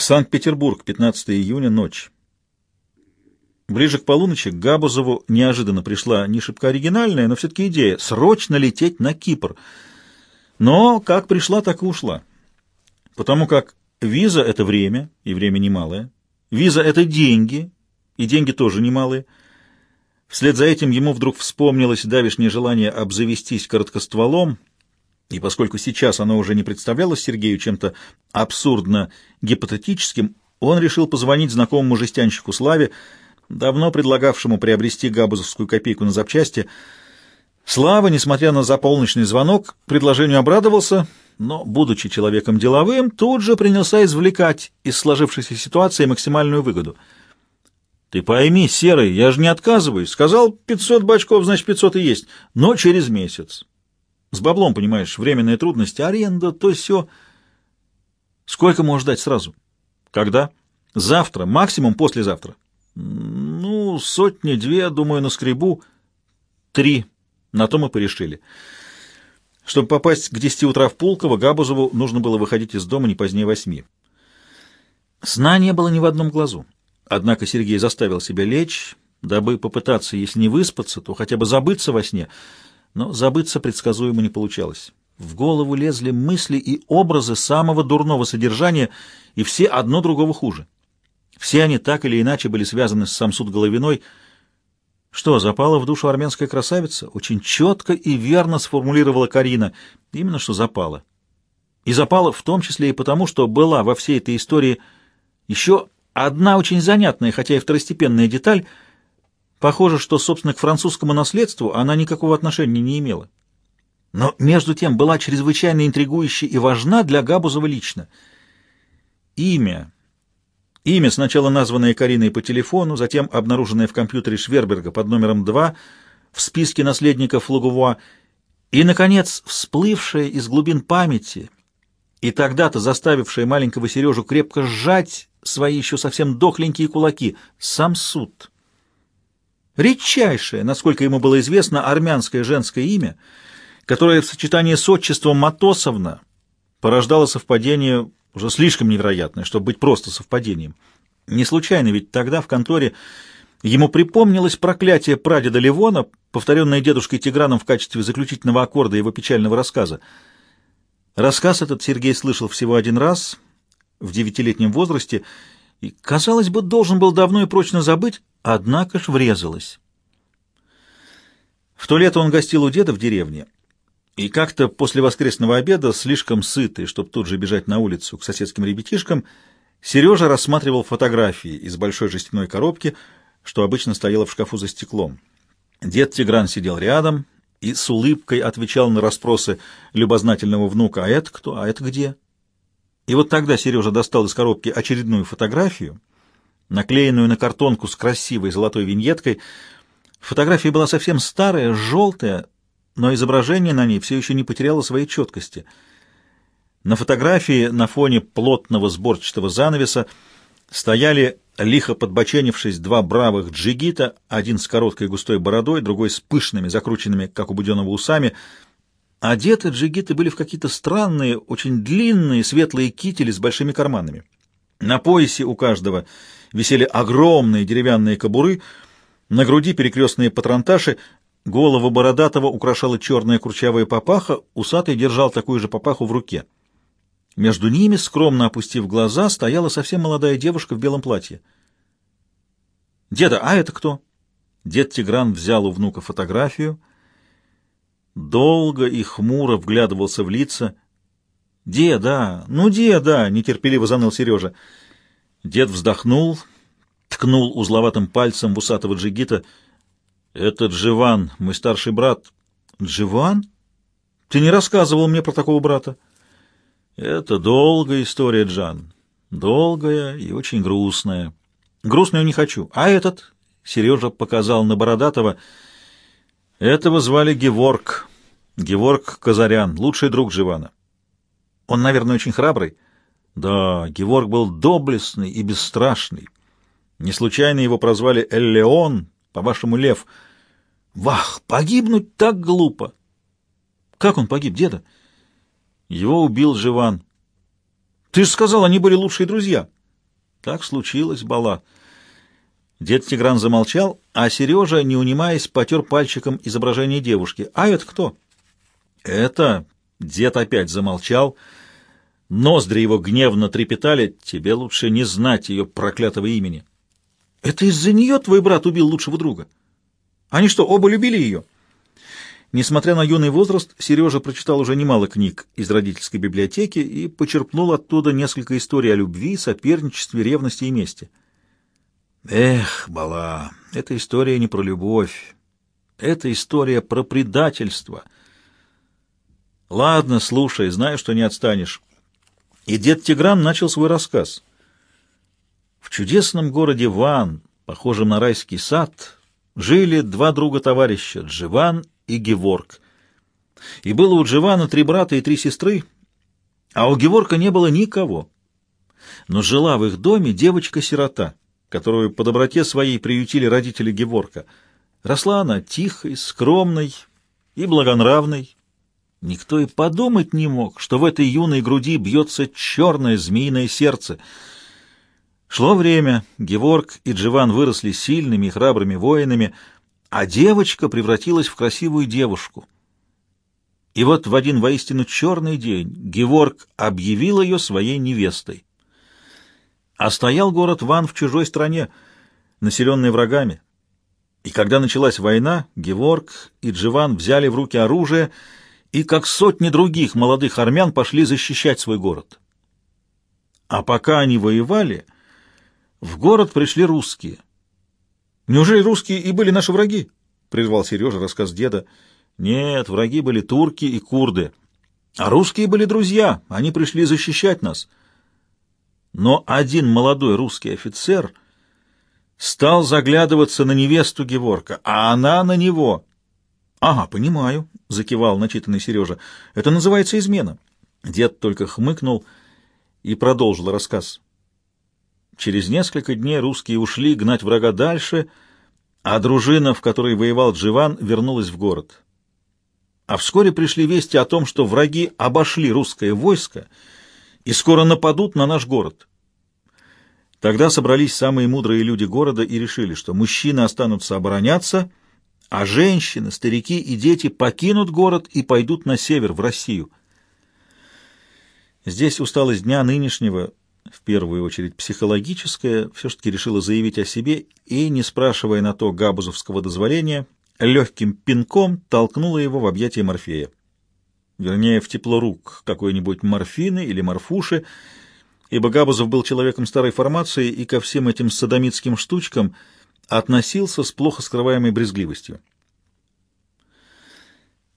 Санкт-Петербург, 15 июня, ночь. Ближе к полуночи к Габузову неожиданно пришла не шибко оригинальная, но все-таки идея — срочно лететь на Кипр. Но как пришла, так и ушла. Потому как виза — это время, и время немалое. Виза — это деньги, и деньги тоже немалые. Вслед за этим ему вдруг вспомнилось давешнее желание обзавестись короткостволом — и поскольку сейчас оно уже не представлялось Сергею чем-то абсурдно гипотетическим, он решил позвонить знакомому жестянщику Славе, давно предлагавшему приобрести габузовскую копейку на запчасти. Слава, несмотря на заполночный звонок, предложению обрадовался, но, будучи человеком деловым, тут же принялся извлекать из сложившейся ситуации максимальную выгоду. «Ты пойми, Серый, я же не отказываюсь. Сказал 500 бачков, значит 500 и есть, но через месяц. С баблом, понимаешь, временные трудности, аренда, то все. Сколько можешь дать сразу? Когда? Завтра, максимум послезавтра. Ну, сотни-две, думаю, на скребу. Три. На то мы порешили. Чтобы попасть к десяти утра в Пулково, Габузову нужно было выходить из дома не позднее восьми. Сна не было ни в одном глазу. Однако Сергей заставил себя лечь, дабы попытаться, если не выспаться, то хотя бы забыться во сне — но забыться предсказуемо не получалось. В голову лезли мысли и образы самого дурного содержания, и все одно другого хуже. Все они так или иначе были связаны с Самсуд Головиной. Что, запала в душу армянская красавица? Очень четко и верно сформулировала Карина. Именно что запала. И запала в том числе и потому, что была во всей этой истории еще одна очень занятная, хотя и второстепенная деталь — Похоже, что, собственно, к французскому наследству она никакого отношения не имела. Но, между тем, была чрезвычайно интригующей и важна для Габузова лично. Имя. Имя, сначала названное Кариной по телефону, затем обнаруженное в компьютере Шверберга под номером 2 в списке наследников Лугувуа, и, наконец, всплывшее из глубин памяти и тогда-то заставившее маленького Сережу крепко сжать свои еще совсем дохленькие кулаки — сам суд. Редчайшее, насколько ему было известно, армянское женское имя, которое в сочетании с отчеством Матосовна порождало совпадение уже слишком невероятное, чтобы быть просто совпадением. Не случайно ведь тогда в конторе ему припомнилось проклятие прадеда Ливона, повторенное дедушкой Тиграном в качестве заключительного аккорда его печального рассказа. Рассказ этот Сергей слышал всего один раз, в девятилетнем возрасте, и, казалось бы, должен был давно и прочно забыть, однако ж врезалась. В то лето он гостил у деда в деревне, и как-то после воскресного обеда, слишком сытый, чтобы тут же бежать на улицу к соседским ребятишкам, Сережа рассматривал фотографии из большой жестяной коробки, что обычно стояла в шкафу за стеклом. Дед Тигран сидел рядом и с улыбкой отвечал на расспросы любознательного внука «А это кто? А это где?» И вот тогда Сережа достал из коробки очередную фотографию, наклеенную на картонку с красивой золотой виньеткой. Фотография была совсем старая, желтая, но изображение на ней все еще не потеряло своей четкости. На фотографии на фоне плотного сборчатого занавеса стояли, лихо подбоченившись, два бравых джигита, один с короткой густой бородой, другой с пышными, закрученными, как у Буденного, усами — Одеты джигиты были в какие-то странные, очень длинные светлые кители с большими карманами. На поясе у каждого висели огромные деревянные кобуры, на груди перекрестные патронташи, голову бородатого украшала черная курчавая папаха, усатый держал такую же папаху в руке. Между ними, скромно опустив глаза, стояла совсем молодая девушка в белом платье. «Деда, а это кто?» Дед Тигран взял у внука фотографию — долго и хмуро вглядывался в лица. «Деда! Ну, деда!» — нетерпеливо заныл Сережа. Дед вздохнул, ткнул узловатым пальцем в усатого джигита. «Это Дживан, мой старший брат». «Дживан? Ты не рассказывал мне про такого брата?» «Это долгая история, Джан. Долгая и очень грустная. Грустную не хочу. А этот?» — Сережа показал на Бородатого — этого звали Геворг. Геворг Казарян, лучший друг Живана. Он, наверное, очень храбрый. Да, Геворг был доблестный и бесстрашный. Не случайно его прозвали Эллеон, по-вашему, лев. Вах, погибнуть так глупо! Как он погиб, деда? Его убил Живан. Ты же сказал, они были лучшие друзья. Так случилось, Бала. Дед Тигран замолчал, а Сережа, не унимаясь, потер пальчиком изображение девушки. «А это кто?» «Это...» — дед опять замолчал. Ноздри его гневно трепетали. «Тебе лучше не знать ее проклятого имени». «Это из-за нее твой брат убил лучшего друга? Они что, оба любили ее?» Несмотря на юный возраст, Сережа прочитал уже немало книг из родительской библиотеки и почерпнул оттуда несколько историй о любви, соперничестве, ревности и мести. Эх, Бала, эта история не про любовь. Это история про предательство. Ладно, слушай, знаю, что не отстанешь. И дед Тигран начал свой рассказ. В чудесном городе Ван, похожем на райский сад, жили два друга-товарища, Дживан и Геворг. И было у Дживана три брата и три сестры, а у Геворка не было никого. Но жила в их доме девочка-сирота, которую по доброте своей приютили родители Геворка. Росла она тихой, скромной и благонравной. Никто и подумать не мог, что в этой юной груди бьется черное змеиное сердце. Шло время, Геворг и Дживан выросли сильными и храбрыми воинами, а девочка превратилась в красивую девушку. И вот в один воистину черный день Геворг объявил ее своей невестой. А стоял город Ван в чужой стране, населенный врагами. И когда началась война, Геворг и Дживан взяли в руки оружие и, как сотни других молодых армян, пошли защищать свой город. А пока они воевали, в город пришли русские — Неужели русские и были наши враги? Прервал Сережа рассказ деда. Нет, враги были турки и курды. А русские были друзья, они пришли защищать нас. Но один молодой русский офицер стал заглядываться на невесту Геворка, а она на него. — Ага, понимаю, — закивал начитанный Сережа. — Это называется измена. Дед только хмыкнул и продолжил рассказ. Через несколько дней русские ушли гнать врага дальше, а дружина, в которой воевал Дживан, вернулась в город. А вскоре пришли вести о том, что враги обошли русское войско и скоро нападут на наш город. Тогда собрались самые мудрые люди города и решили, что мужчины останутся обороняться, а женщины, старики и дети покинут город и пойдут на север, в Россию. Здесь усталость дня нынешнего в первую очередь психологическое, все-таки решила заявить о себе и, не спрашивая на то габузовского дозволения, легким пинком толкнула его в объятия Морфея. Вернее, в тепло рук какой-нибудь морфины или морфуши, ибо Габузов был человеком старой формации и ко всем этим садомитским штучкам относился с плохо скрываемой брезгливостью.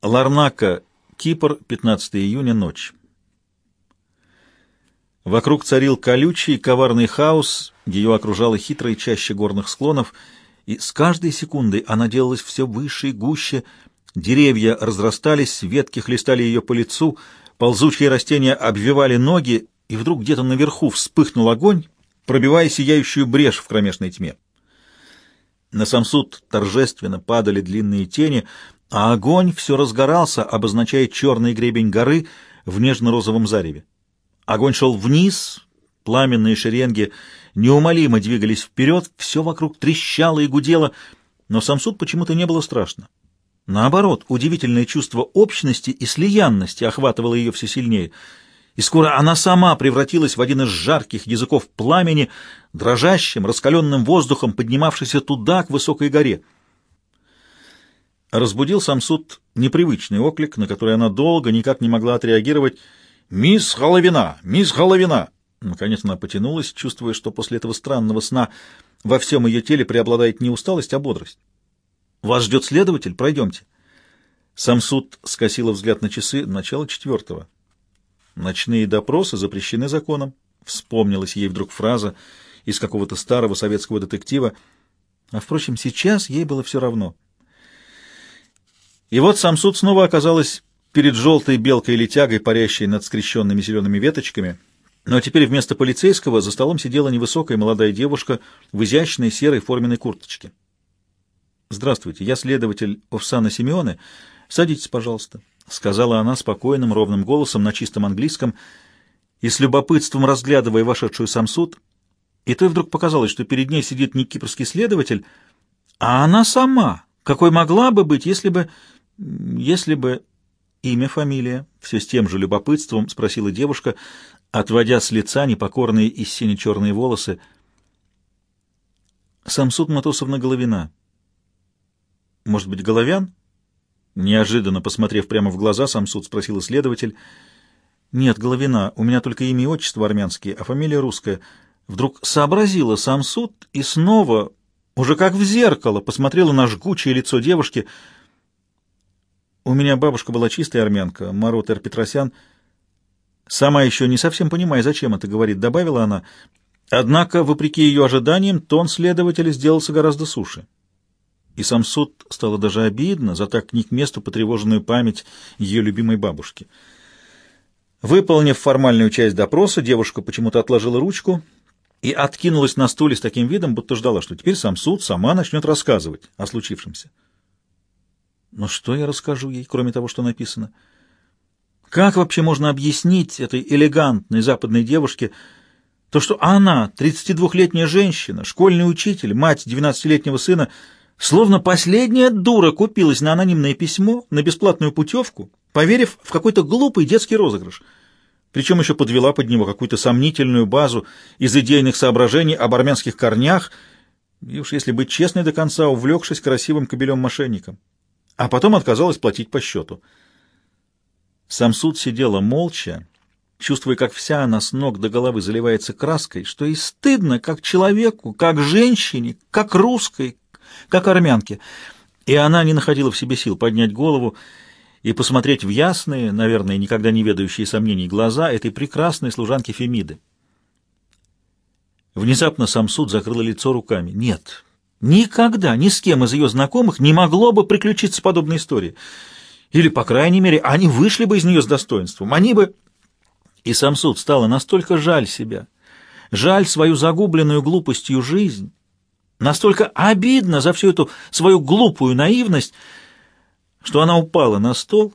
Ларнака, Кипр, 15 июня, ночь. Вокруг царил колючий, коварный хаос, ее окружала хитрая чаще горных склонов, и с каждой секундой она делалась все выше и гуще, деревья разрастались, ветки хлестали ее по лицу, ползучие растения обвивали ноги, и вдруг где-то наверху вспыхнул огонь, пробивая сияющую брешь в кромешной тьме. На Самсуд торжественно падали длинные тени, а огонь все разгорался, обозначая черный гребень горы в нежно-розовом зареве. Огонь шел вниз, пламенные шеренги неумолимо двигались вперед, все вокруг трещало и гудело, но Самсуд почему-то не было страшно. Наоборот, удивительное чувство общности и слиянности охватывало ее все сильнее, и скоро она сама превратилась в один из жарких языков пламени, дрожащим, раскаленным воздухом, поднимавшийся туда, к высокой горе. Разбудил Самсуд непривычный оклик, на который она долго никак не могла отреагировать, «Мисс Головина! Мисс Головина!» Наконец она потянулась, чувствуя, что после этого странного сна во всем ее теле преобладает не усталость, а бодрость. «Вас ждет следователь? Пройдемте». Самсуд скосила взгляд на часы начало четвертого. «Ночные допросы запрещены законом», — вспомнилась ей вдруг фраза из какого-то старого советского детектива. А, впрочем, сейчас ей было все равно. И вот Самсуд снова оказалась перед желтой белкой или тягой, парящей над скрещенными зелеными веточками. Но теперь вместо полицейского за столом сидела невысокая молодая девушка в изящной серой форменной курточке. «Здравствуйте, я следователь Овсана Симеоне. Садитесь, пожалуйста», — сказала она спокойным, ровным голосом на чистом английском и с любопытством разглядывая вошедшую сам суд. И то вдруг показалось, что перед ней сидит не кипрский следователь, а она сама, какой могла бы быть, если бы... если бы... Имя, фамилия? Все с тем же любопытством спросила девушка, отводя с лица непокорные и сине-черные волосы. Самсуд Матосовна Головина. Может быть, Головян? Неожиданно, посмотрев прямо в глаза, Самсуд спросил следователь. Нет, Головина, у меня только имя и отчество армянские, а фамилия русская. Вдруг сообразила Самсуд и снова, уже как в зеркало, посмотрела на жгучее лицо девушки — у меня бабушка была чистая армянка, Марот Эр Петросян. Сама еще не совсем понимая, зачем это говорит, добавила она. Однако, вопреки ее ожиданиям, тон следователя сделался гораздо суше. И сам суд стало даже обидно за так не к месту потревоженную память ее любимой бабушки. Выполнив формальную часть допроса, девушка почему-то отложила ручку и откинулась на стуле с таким видом, будто ждала, что теперь сам суд сама начнет рассказывать о случившемся. Но что я расскажу ей, кроме того, что написано? Как вообще можно объяснить этой элегантной западной девушке то, что она, 32-летняя женщина, школьный учитель, мать 12-летнего сына, словно последняя дура купилась на анонимное письмо, на бесплатную путевку, поверив в какой-то глупый детский розыгрыш, причем еще подвела под него какую-то сомнительную базу из идейных соображений об армянских корнях, и уж если быть честной до конца, увлекшись красивым кобелем-мошенником а потом отказалась платить по счету. Самсуд сидела молча, чувствуя, как вся она с ног до головы заливается краской, что и стыдно как человеку, как женщине, как русской, как армянке. И она не находила в себе сил поднять голову и посмотреть в ясные, наверное, никогда не ведающие сомнений глаза этой прекрасной служанки Фемиды. Внезапно Самсуд закрыла лицо руками. «Нет, Никогда ни с кем из ее знакомых не могло бы приключиться подобная история. Или, по крайней мере, они вышли бы из нее с достоинством. Они бы... И сам суд стало настолько жаль себя, жаль свою загубленную глупостью жизнь, настолько обидно за всю эту свою глупую наивность, что она упала на стол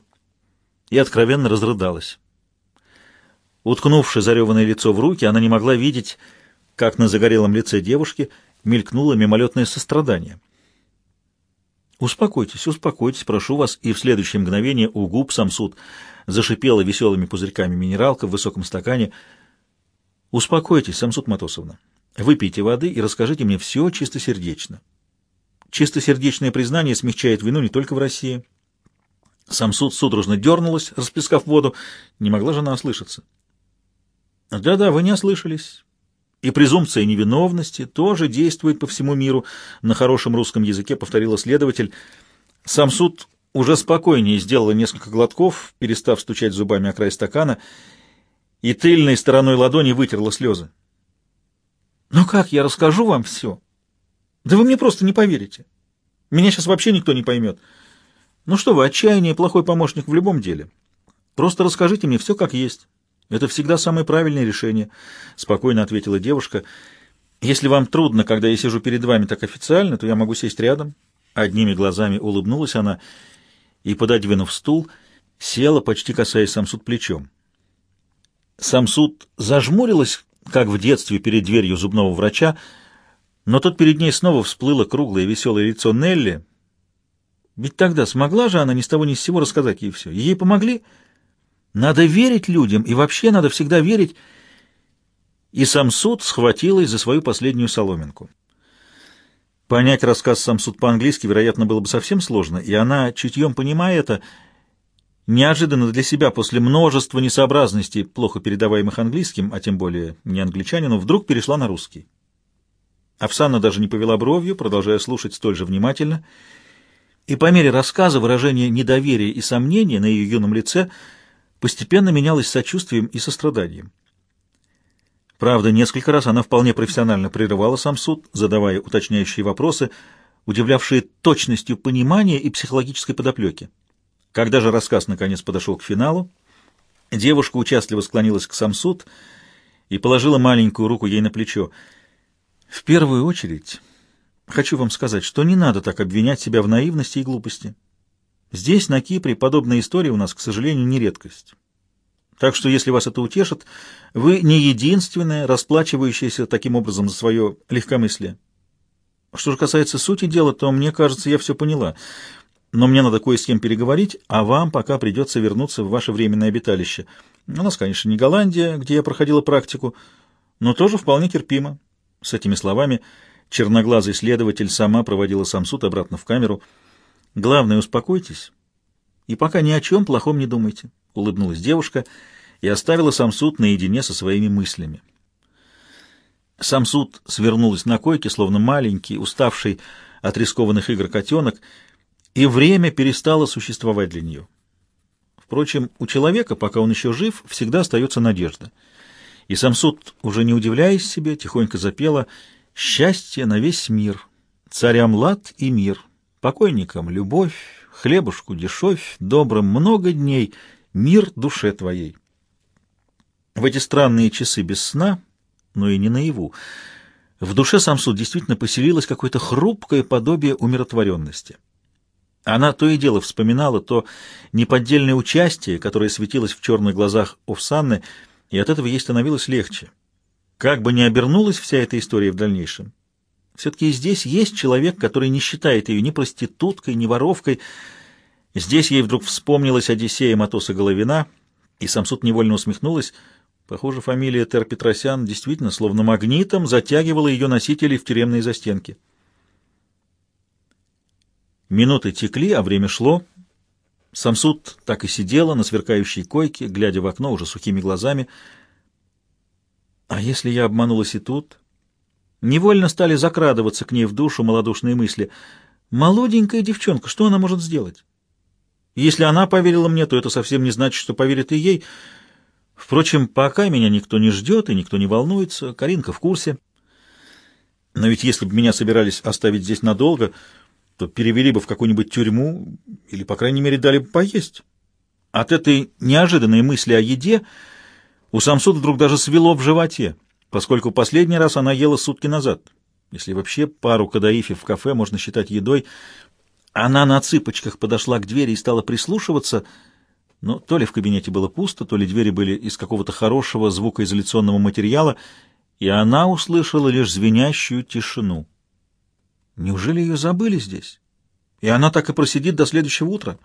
и откровенно разрыдалась. Уткнувши зареванное лицо в руки, она не могла видеть, как на загорелом лице девушки — мелькнуло мимолетное сострадание. «Успокойтесь, успокойтесь, прошу вас», и в следующее мгновение у губ Самсуд зашипела веселыми пузырьками минералка в высоком стакане. «Успокойтесь, Самсуд Матосовна, выпейте воды и расскажите мне все чистосердечно. Чистосердечное признание смягчает вину не только в России». Самсуд судорожно дернулась, расплескав воду. Не могла же она ослышаться. «Да-да, вы не ослышались. И презумпция невиновности тоже действует по всему миру. На хорошем русском языке повторила следователь. Сам суд уже спокойнее сделала несколько глотков, перестав стучать зубами о край стакана, и тыльной стороной ладони вытерла слезы. «Ну как, я расскажу вам все? Да вы мне просто не поверите. Меня сейчас вообще никто не поймет. Ну что вы, отчаяние плохой помощник в любом деле. Просто расскажите мне все как есть». Это всегда самое правильное решение, спокойно ответила девушка. Если вам трудно, когда я сижу перед вами так официально, то я могу сесть рядом. Одними глазами улыбнулась она и, пододвинув стул, села, почти касаясь Самсуд плечом. Самсуд зажмурилась, как в детстве перед дверью зубного врача, но тут перед ней снова всплыло круглое веселое лицо Нелли. Ведь тогда смогла же она ни с того ни с сего рассказать ей все. Ей помогли — надо верить людям, и вообще надо всегда верить. И Самсуд схватилась за свою последнюю соломинку. Понять рассказ Самсуд по-английски, вероятно, было бы совсем сложно, и она, чутьем понимая это, неожиданно для себя после множества несообразностей, плохо передаваемых английским, а тем более не англичанину, вдруг перешла на русский. Овсана даже не повела бровью, продолжая слушать столь же внимательно, и по мере рассказа выражение недоверия и сомнения на ее юном лице – постепенно менялась сочувствием и состраданием. Правда, несколько раз она вполне профессионально прерывала сам суд, задавая уточняющие вопросы, удивлявшие точностью понимания и психологической подоплеки. Когда же рассказ наконец подошел к финалу, девушка участливо склонилась к Самсуд и положила маленькую руку ей на плечо. «В первую очередь хочу вам сказать, что не надо так обвинять себя в наивности и глупости. Здесь, на Кипре, подобная история у нас, к сожалению, не редкость. Так что, если вас это утешит, вы не единственная, расплачивающаяся таким образом за свое легкомыслие. Что же касается сути дела, то, мне кажется, я все поняла. Но мне надо кое с кем переговорить, а вам пока придется вернуться в ваше временное обиталище. У нас, конечно, не Голландия, где я проходила практику, но тоже вполне терпимо. С этими словами черноглазый следователь сама проводила сам суд обратно в камеру. Главное, успокойтесь и пока ни о чем плохом не думайте, — улыбнулась девушка и оставила Самсуд наедине со своими мыслями. Самсуд свернулась на койке, словно маленький, уставший от рискованных игр котенок, и время перестало существовать для нее. Впрочем, у человека, пока он еще жив, всегда остается надежда. И Самсуд, уже не удивляясь себе, тихонько запела «Счастье на весь мир, царям лад и мир, покойникам любовь, хлебушку дешевь, добрым много дней, мир душе твоей. В эти странные часы без сна, но и не наяву, в душе Самсу действительно поселилось какое-то хрупкое подобие умиротворенности. Она то и дело вспоминала то неподдельное участие, которое светилось в черных глазах Овсанны, и от этого ей становилось легче. Как бы ни обернулась вся эта история в дальнейшем, все-таки здесь есть человек, который не считает ее ни проституткой, ни воровкой. Здесь ей вдруг вспомнилась Одиссея Матоса Головина, и Самсуд невольно усмехнулась. Похоже, фамилия Тер Петросян действительно словно магнитом затягивала ее носителей в тюремные застенки. Минуты текли, а время шло. Самсуд так и сидела на сверкающей койке, глядя в окно уже сухими глазами. А если я обманулась и тут? Невольно стали закрадываться к ней в душу малодушные мысли. Молоденькая девчонка, что она может сделать? Если она поверила мне, то это совсем не значит, что поверит и ей. Впрочем, пока меня никто не ждет и никто не волнуется, Каринка в курсе. Но ведь если бы меня собирались оставить здесь надолго, то перевели бы в какую-нибудь тюрьму или, по крайней мере, дали бы поесть. От этой неожиданной мысли о еде у Самсуда вдруг даже свело в животе поскольку последний раз она ела сутки назад. Если вообще пару кадаифи в кафе можно считать едой, она на цыпочках подошла к двери и стала прислушиваться, но то ли в кабинете было пусто, то ли двери были из какого-то хорошего звукоизоляционного материала, и она услышала лишь звенящую тишину. Неужели ее забыли здесь? И она так и просидит до следующего утра?